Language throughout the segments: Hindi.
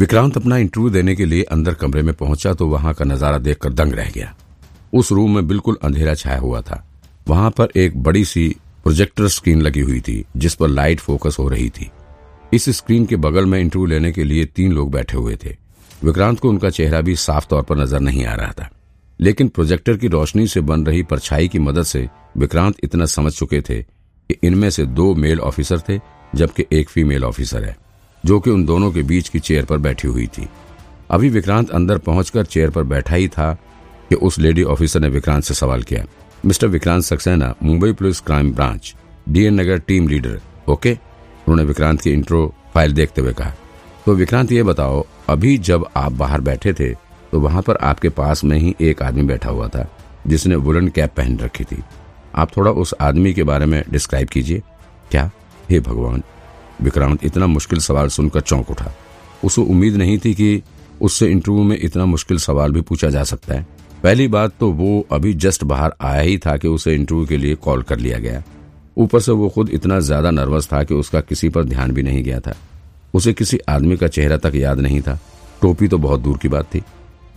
विक्रांत अपना इंटरव्यू देने के लिए अंदर कमरे में पहुँचा तो वहाँ का नज़ारा देखकर दंग रह गया। उस रूम में बिल्कुल अंधेरा छाया हुआ था। वहाँ पर एक बड़ी सी प्रोजेक्टर स्क्रीन लगी हुई थी, जिस पर लाइट फोकस हो रही थी। इस स्क्रीन के बगल में इंटरव्यू लेने के लिए तीन लोग बैठे हुए थे। विक्रांत को उनका चेहरा भी साफ़ तौर पर नज़र नहीं आ रहा था। लेकिन प्रोजेक्टर की रोशनी से बन रही परछाई की मदद से विक्रांत इतना समझ चुके थे कि इनमें से दो मेल ऑफिसर थे, जबकि एक फीमेल ऑफिसर है। जो कि उन दोनों के बीच की चेयर पर बैठी हुई थी। अभी विक्रांत अंदर पहुंचकर चेयर पर बैठा ही था कि उस लेडी ऑफिसर ने विक्रांत से सवाल किया। Mister Vikrant Saxena, Mumbai police crime branch, DN Nagar team leader, okay? उन्होंने विक्रांत की इंट्रो फ़ाइल देखते हुए कहा। तो विक्रांत, ये बताओ, अभी जब आप बाहर बैठे थे तो वहाँ पर आपके पास में ही एक आदमी बैठा हुआ था, जिसने वुलन कैप पहन रखी थी। आप थोड़ा उस आदमी के बारे में डिस्क्राइब कीजिए। क्या? हे भगवान विक्रांत इतना मुश्किल सवाल सुनकर चौंक उठा। उसे उम्मीद नहीं थी कि उससे इंटरव्यू में इतना मुश्किल सवाल भी पूछा जा सकता है। पहली बात तो वो अभी जस्ट बाहर आया ही था कि उसे इंटरव्यू के लिए कॉल कर लिया गया। ऊपर से वो खुद इतना ज़्यादा नर्वस था कि उसका किसी पर ध्यान भी नहीं गया था। उसे किसी आदमी का चेहरा तक याद नहीं था। टोपी तो बहुत दूर की बात थी।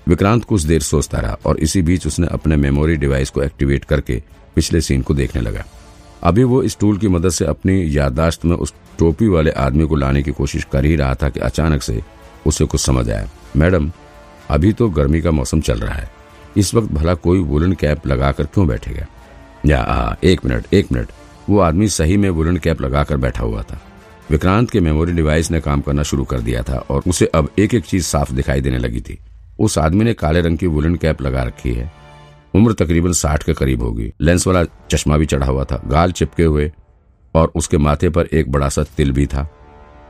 विक्रांत कुछ देर सोचता रहा और इसी बीच उसने अपने मेमोरी डिवाइस को एक्टिवेट करके पिछले सीन को देखने लगा। अभी वो इस टूल की मदद से अपनी याददाश्त में उस टोपी वाले आदमी को लाने की कोशिश कर ही रहा था कि अचानक से उसे कुछ समझ आया मैडम अभी तो गर्मी का मौसम चल रहा है। इस वक्त भला कोई वुलन कैप लगाकर क्यों बैठेगा? या आ, एक मिनट एक मिनट। वो आदमी सही में वुलन कैप लगाकर बैठा हुआ था। विक्रांत के मेमोरी डिवाइस ने काम करना शुरू कर दिया था और उसे अब एक एक चीज़ साफ़ दिखाई देने लगी थी। उस आदमी ने काले रंग की वुलन कैप लगा रखी है। उम्र तकरीबन साठ के करीब होगी। लेंस वाला चश्मा भी चढ़ा हुआ था। गाल चिपके हुए और उसके माथे पर एक बड़ा सा तिल भी था।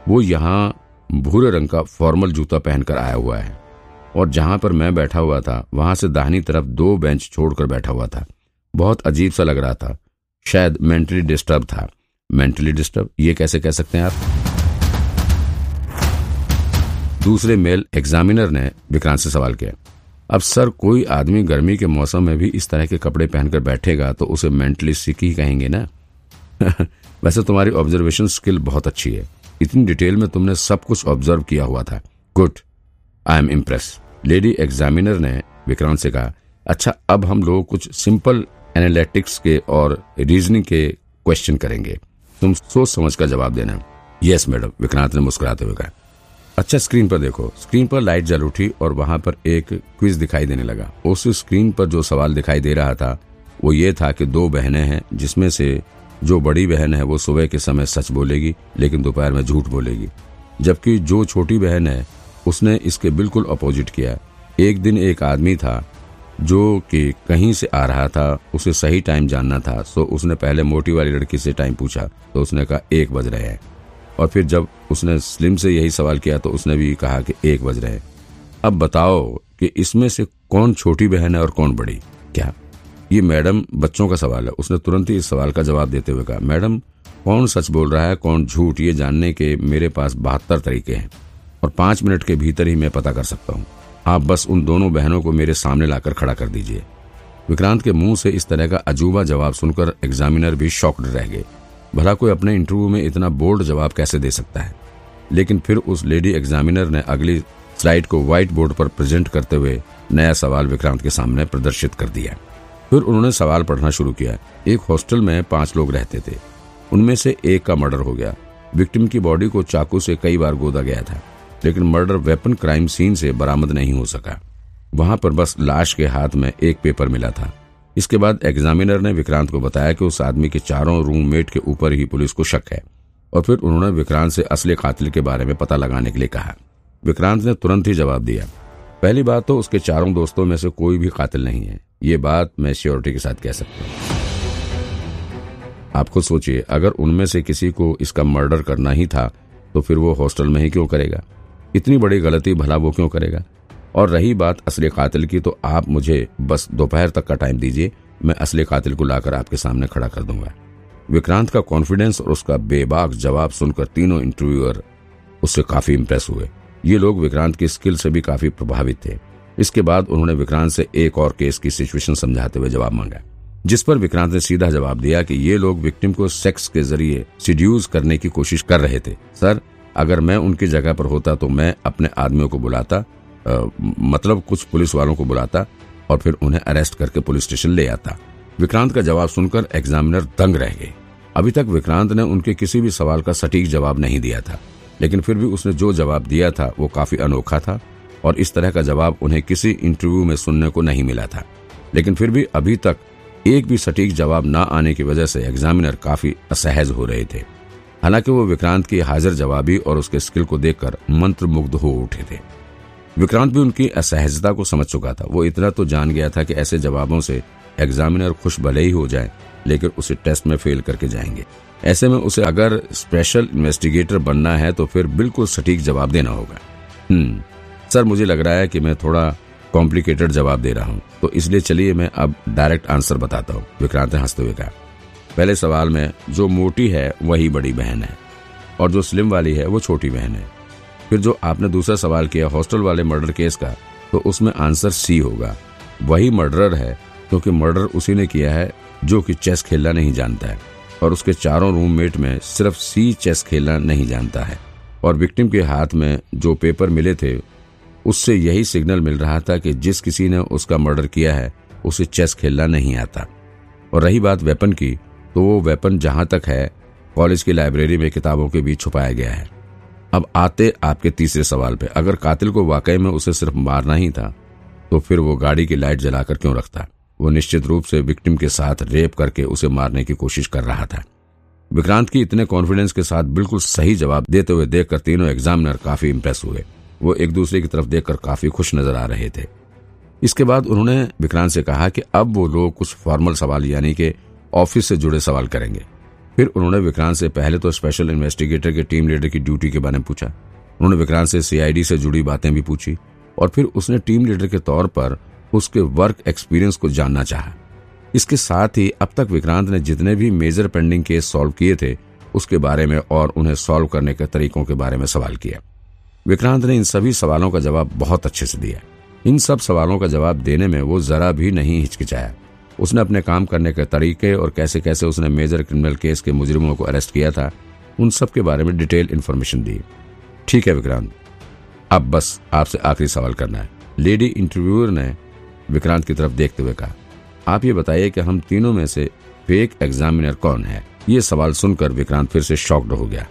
वो यहाँ भूरे रंग का फॉर्मल जूता पहनकर आया हुआ है। और जहाँ पर मैं बैठा हुआ था, वहाँ से दाहिनी तरफ़ दो बेंच छोड़कर बैठा हुआ था। बहुत अजीब सा लग रहा था। शायद मेंटली डिस्टर्ब था। Mentally disturb? ये कैसे कह सकते हैं आप? दूसरे मेल एग्जामिनर ने विक्रांत से सवाल किया। अब सर, कोई आदमी गर्मी के मौसम में भी इस तरह के कपड़े पहनकर बैठेगा तो उसे मेंटली सिक ही कहेंगे ना? वैसे तुम्हारी ऑब्जर्वेशन स्किल बहुत अच्छी है। इतनी डिटेल में तुमने सब कुछ ऑब्ज़र्व किया हुआ था। Good I am impress lady examiner ने विक्रांत से कहा अच्छा अब हम लोग कुछ सिंपल एनालिटिक्स के और रीजनिंग के क्वेश्चन करेंगे। तुम सोच समझ कर जवाब देना। यस मैडम विक्रांत ने मुस्कुराते हुए कहा। अच्छा स्क्रीन पर देखो। स्क्रीन पर लाइट जल उठी और वहाँ पर एक क्विज दिखाई देने लगा। उस स्क्रीन पर जो सवाल दिखाई दे रहा था, वो ये था कि दो बहनें हैं, जिसमें से जो बड़ी बहन है, वो सुबह के समय सच बोलेगी, लेकिन दोपहर में झूठ बोलेगी। जबकि जो छोटी बहन है, उसने इसके बिल्कुल अपोजिट किया। एक दिन एक आदमी था, जो कि कहीं से आ रहा था, उसे सही टाइम जानना था सो उसने पहले मोटी वाली लड़की से टाइम पूछा तो उसने कहा, एक बज रहे हैं। और फिर जब उसने स्लिम से यही सवाल किया तो उसने भी कहा कि एक बज रहे अब बताओ कि इसमें से कौन छोटी बहन है और कौन बड़ी? क्या? ये मैडम बच्चों का सवाल है। उसने तुरंत ही इस सवाल का जवाब देते हुए कहा, मैडम, कौन सच बोल रहा है? कौन झूठ? ये जानने के मेरे पास बहत्तर तरीके हैं और पाँच मिनट के भीतर ही मैं पता कर सकता हूँ। आप बस उन दोनों बहनों को मेरे सामने लाकर खड़ा कर दीजिए। विक्रांत के मुँह से इस तरह का अजूबा जवाब सुनकर एग्जामिनर भी शॉक्ड रह गए। भला कोई अपने इंटरव्यू में इतना बोल्ड जवाब कैसे दे सकता है? लेकिन फिर उस लेडी एग्जामिनर ने अगली स्लाइड को व्हाइट बोर्ड पर प्रेजेंट करते हुए नया सवाल विक्रांत के सामने प्रदर्शित कर दिया। फिर उन्होंने सवाल पढ़ना शुरू किया। एक हॉस्टल में पाँच लोग रहते थे। उनमें से एक का मर्डर हो गया। विक्टिम की बॉडी को चाकू से कई बार गोदा गया था। लेकिन मर्डर वेपन क्राइम सीन से बरामद नहीं हो सका। वहाँ पर बस लाश के हाथ में एक पेपर मिला था। इसके बाद एग्जामिनर ने विक्रांत को बताया कि उस आदमी के चारों रूममेट के ऊपर ही पुलिस को शक है और फिर उन्होंने विक्रांत से असली कातिल के बारे में पता लगाने के लिए कहा। विक्रांत ने तुरंत ही जवाब दिया, पहली बात तो उसके चारों दोस्तों में से कोई भी कातिल नहीं है। ये बात मैं श्योरिटी के साथ कह सकता हूँ। आप खुद सोचिए, अगर उनमें से किसी को इसका मर्डर करना ही था तो फिर वो हॉस्टल में ही क्यों करेगा? इतनी बड़ी गलती भला वो क्यों करेगा? और रही बात असली कातिल की तो आप मुझे बस दोपहर तक का टाइम दीजिए, मैं असली कातिल को लाकर आपके सामने खड़ा कर दूँगा। विक्रांत का कॉन्फिडेंस और उसका बेबाक जवाब सुनकर तीनों इंटरव्यूअर उससे काफ़ी इम्प्रेस हुए। ये लोग विक्रांत की स्किल से भी काफ़ी प्रभावित थे। इसके बाद उन्होंने विक्रांत से एक और केस की सिचुएशन समझाते हुए जवाब मांगा, जिस पर विक्रांत ने सीधा जवाब दिया कि ये लोग विक्टिम को सेक्स के ज़रिए सिड्यूस करने की कोशिश कर रहे थे। सर, अगर मैं उनकी जगह पर होता तो मैं अपने आदमियों को बुलाता आ, मतलब कुछ पुलिस वालों को बुलाता और फिर उन्हें अरेस्ट करके पुलिस स्टेशन ले आता। विक्रांत का जवाब सुनकर एग्जामिनर दंग रह गए। अभी तक विक्रांत ने उनके किसी भी सवाल का सटीक जवाब नहीं दिया था लेकिन फिर भी उसने जो जवाब दिया था वो काफ़ी अनोखा था और इस तरह का जवाब उन्हें किसी इंटरव्यू में सुनने को नहीं मिला था। लेकिन फिर भी अभी तक एक भी सटीक जवाब न आने की वजह से एग्जामिनर काफ़ी असहज हो रहे थे। हालाँकि वो विक्रांत की हाजिर जवाबी और उसके स्किल को देखकर मंत्र मुग्ध हो उठे थे। विक्रांत भी उनकी असहजता को समझ चुका था। वो इतना तो जान गया था कि ऐसे जवाबों से एग्जामिनर खुश भले ही हो जाए, लेकिन उसे टेस्ट में फेल करके जाएँगे। ऐसे में उसे अगर स्पेशल इन्वेस्टिगेटर बनना है तो फिर बिल्कुल सटीक जवाब देना होगा। हम्म सर, मुझे लग रहा है कि मैं थोड़ा कॉम्प्लिकेटेड जवाब दे रहा हूँ तो इसलिए चलिए मैं अब डायरेक्ट आंसर बताता हूँ, विक्रांत ने हँसते हुए कहा। पहले सवाल में, जो मोटी है, वही बड़ी बहन है, और जो स्लिम वाली है, वो छोटी बहन है। फिर जो आपने दूसरा सवाल किया, हॉस्टल वाले मर्डर केस का तो उसमें आंसर सी होगा। वही मर्डरर है, क्योंकि मर्डर उसी ने किया है जो कि चेस खेलना नहीं जानता है। और उसके चारों रूममेट में सिर्फ़ सी चेस खेलना नहीं जानता है। और विक्टिम के हाथ में जो पेपर मिले थे, उससे यही सिग्नल मिल रहा था कि जिस किसी ने उसका मर्डर किया है, उसे चेस खेलना नहीं आता। और रही बात वेपन की तो वो वेपन जहाँ तक है, कॉलेज की लाइब्रेरी में किताबों के बीच छुपाया गया है। अब आते आपके तीसरे सवाल पे। अगर कातिल को वाकई में उसे सिर्फ़ मारना ही था तो फिर वो गाड़ी की लाइट जलाकर क्यों रखता? वो निश्चित रूप से विक्टिम के साथ रेप करके उसे मारने की कोशिश कर रहा था। विक्रांत की इतने कॉन्फिडेंस के साथ बिल्कुल सही जवाब देते हुए देखकर तीनों एग्जामिनर काफ़ी इम्प्रेस हुए। वो एक दूसरे की तरफ़ देखकर काफ़ी खुश नज़र आ रहे थे। इसके बाद उन्होंने विक्रांत से कहा कि अब वो लोग कुछ फॉर्मल सवाल यानी कि ऑफ़िस से जुड़े सवाल करेंगे। फिर उन्होंने विक्रांत से पहले तो स्पेशल इन्वेस्टिगेटर के टीम लीडर की ड्यूटी के बारे में पूछा। उन्होंने विक्रांत से सीआईडी से जुड़ी बातें भी पूछी और फिर उसने टीम लीडर के तौर पर उसके वर्क एक्सपीरियंस को जानना चाहा। इसके साथ ही अब तक विक्रांत ने जितने भी मेजर पेंडिंग केस सॉल्व किए थे, उसके बारे में और उन्हें सॉल्व करने के तरीकों के बारे में सवाल किया। विक्रांत ने इन सभी सवालों का जवाब बहुत अच्छे से दिया। इन सब सवालों का जवाब देने में वो जरा भी नहीं हिचकिचाया। उसने अपने काम करने के तरीके और कैसे कैसे उसने मेजर क्रिमिनल केस के मुजरिमों को अरेस्ट किया था, उन सब के बारे में डिटेल इन्फॉर्मेशन दी। ठीक है विक्रांत, अब बस आपसे आखिरी सवाल करना है। लेडी इंटरव्यूअर ने विक्रांत की तरफ़ देखते हुए कहा, आप ये बताइए कि हम तीनों में से फेक एग्जामिनर कौन है? ये सवाल सुनकर विक्रांत फिर से शॉक्ड हो गया।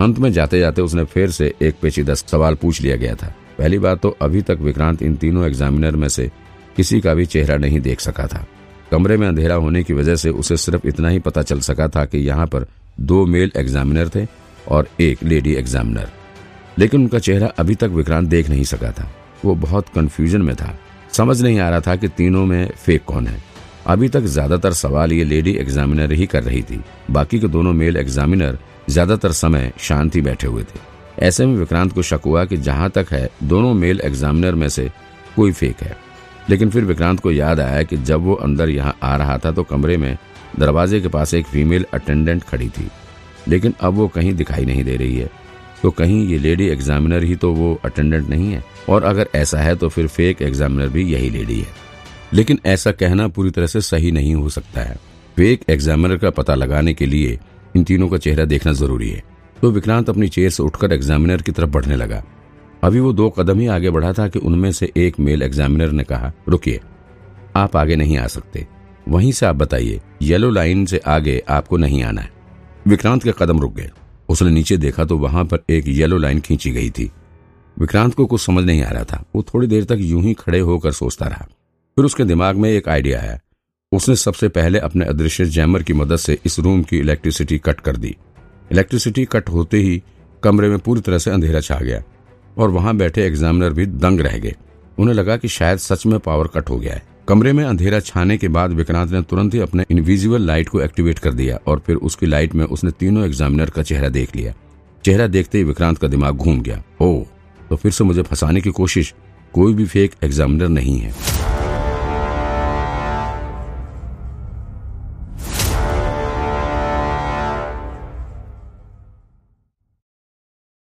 अंत में जाते जाते उसने फिर से एक पेचीदा सवाल पूछ लिया गया था। पहली बात तो अभी तक विक्रांत इन तीनों एग्जामिनर में से किसी का भी चेहरा नहीं देख सका था। कमरे में अंधेरा होने की वजह से उसे सिर्फ़ इतना ही पता चल सका था कि यहाँ पर दो मेल एग्जामिनर थे और एक लेडी एग्जामिनर। लेकिन उनका चेहरा अभी तक विक्रांत देख नहीं सका था। वो बहुत कंफ्यूजन में था। समझ नहीं आ रहा था कि तीनों में फेक कौन है। अभी तक ज़्यादातर सवाल ये लेडी एग्जामिनर ही कर रही थी। बाकी के दोनों मेल एग्जामिनर ज़्यादातर समय शांति बैठे हुए थे। ऐसे में विक्रांत को शक हुआ कि जहाँ तक है, दोनों मेल एग्जामिनर में से कोई फेक है। लेकिन फिर विक्रांत को याद आया कि जब वो अंदर यहाँ आ रहा था तो कमरे में दरवाजे के पास एक फीमेल अटेंडेंट खड़ी थी। लेकिन अब वो कहीं दिखाई नहीं दे रही है। तो कहीं ये लेडी एग्जामिनर ही तो वो अटेंडेंट नहीं है। और अगर ऐसा है तो फिर फेक एग्जामिनर भी यही लेडी है। लेकिन ऐसा कहना पूरी तरह से सही नहीं हो सकता है। फेक एग्जामिनर का पता लगाने के लिए इन तीनों का चेहरा देखना ज़रूरी है। तो विक्रांत अपनी चेयर से उठकर एग्जामिनर की तरफ़ बढ़ने लगा। अभी वो दो कदम ही आगे बढ़ा था कि उनमें से एक मेल एग्जामिनर ने कहा, रुकिए, आप आगे नहीं आ सकते। वहीं से आप बताइए, येलो लाइन से आगे आपको नहीं आना है। विक्रांत के कदम रुक गए। उसने नीचे देखा तो वहाँ पर एक येलो लाइन खींची गई थी। विक्रांत को कुछ समझ नहीं आ रहा था। वो थोड़ी देर तक यूँ ही खड़े होकर सोचता रहा। फिर उसके दिमाग में एक आइडिया आया। उसने सबसे पहले अपने अदृश्य जैमर की मदद से इस रूम की इलेक्ट्रिसिटी कट कर दी। इलेक्ट्रिसिटी कट होते ही कमरे में पूरी तरह से अंधेरा छा गया। और वहाँ बैठे एग्जामिनर भी दंग रह गए। उन्हें लगा कि शायद सच में पावर कट हो गया है। कमरे में अंधेरा छाने के बाद विक्रांत ने तुरंत ही अपने इनविजिबल लाइट को एक्टिवेट कर दिया और फिर उसकी लाइट में उसने तीनों एग्जामिनर का चेहरा देख लिया। चेहरा देखते ही विक्रांत का दिमाग घूम गया। ओ तो फिर से मुझे फंसाने की कोशिश? कोई भी फेक एग्जामिनर नहीं है।